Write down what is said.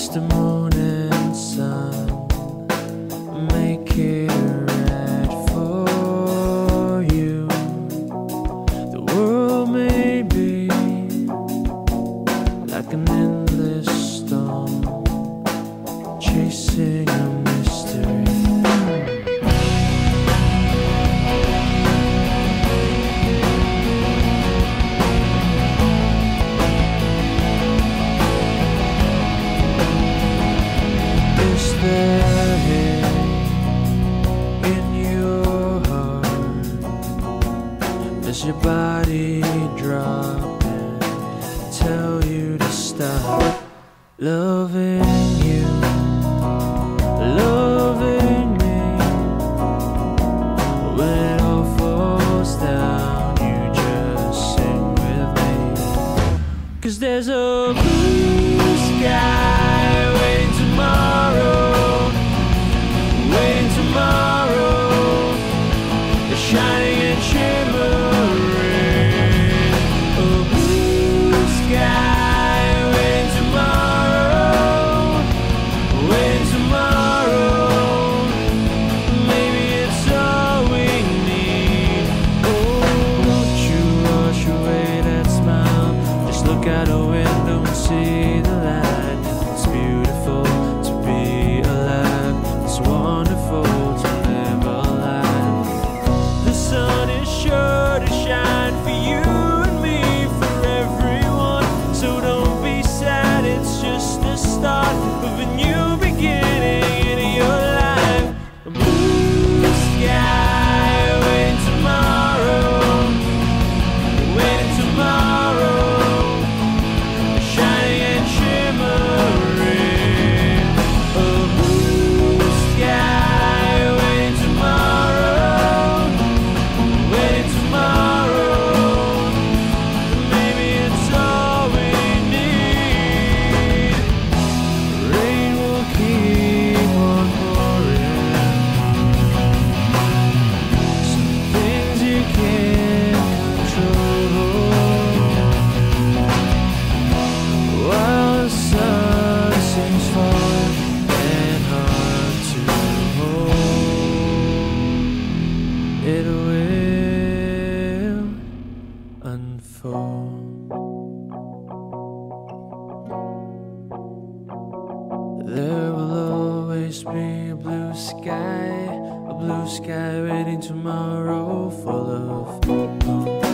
just a morning sun. Make it for you. The world may be like an endless storm chasing. Your body dropping, tell you to stop loving you? Loving me. When it all falls down, you just sing with me. Cause there's a There will always be a blue sky, a blue sky waiting tomorrow full of. Hope.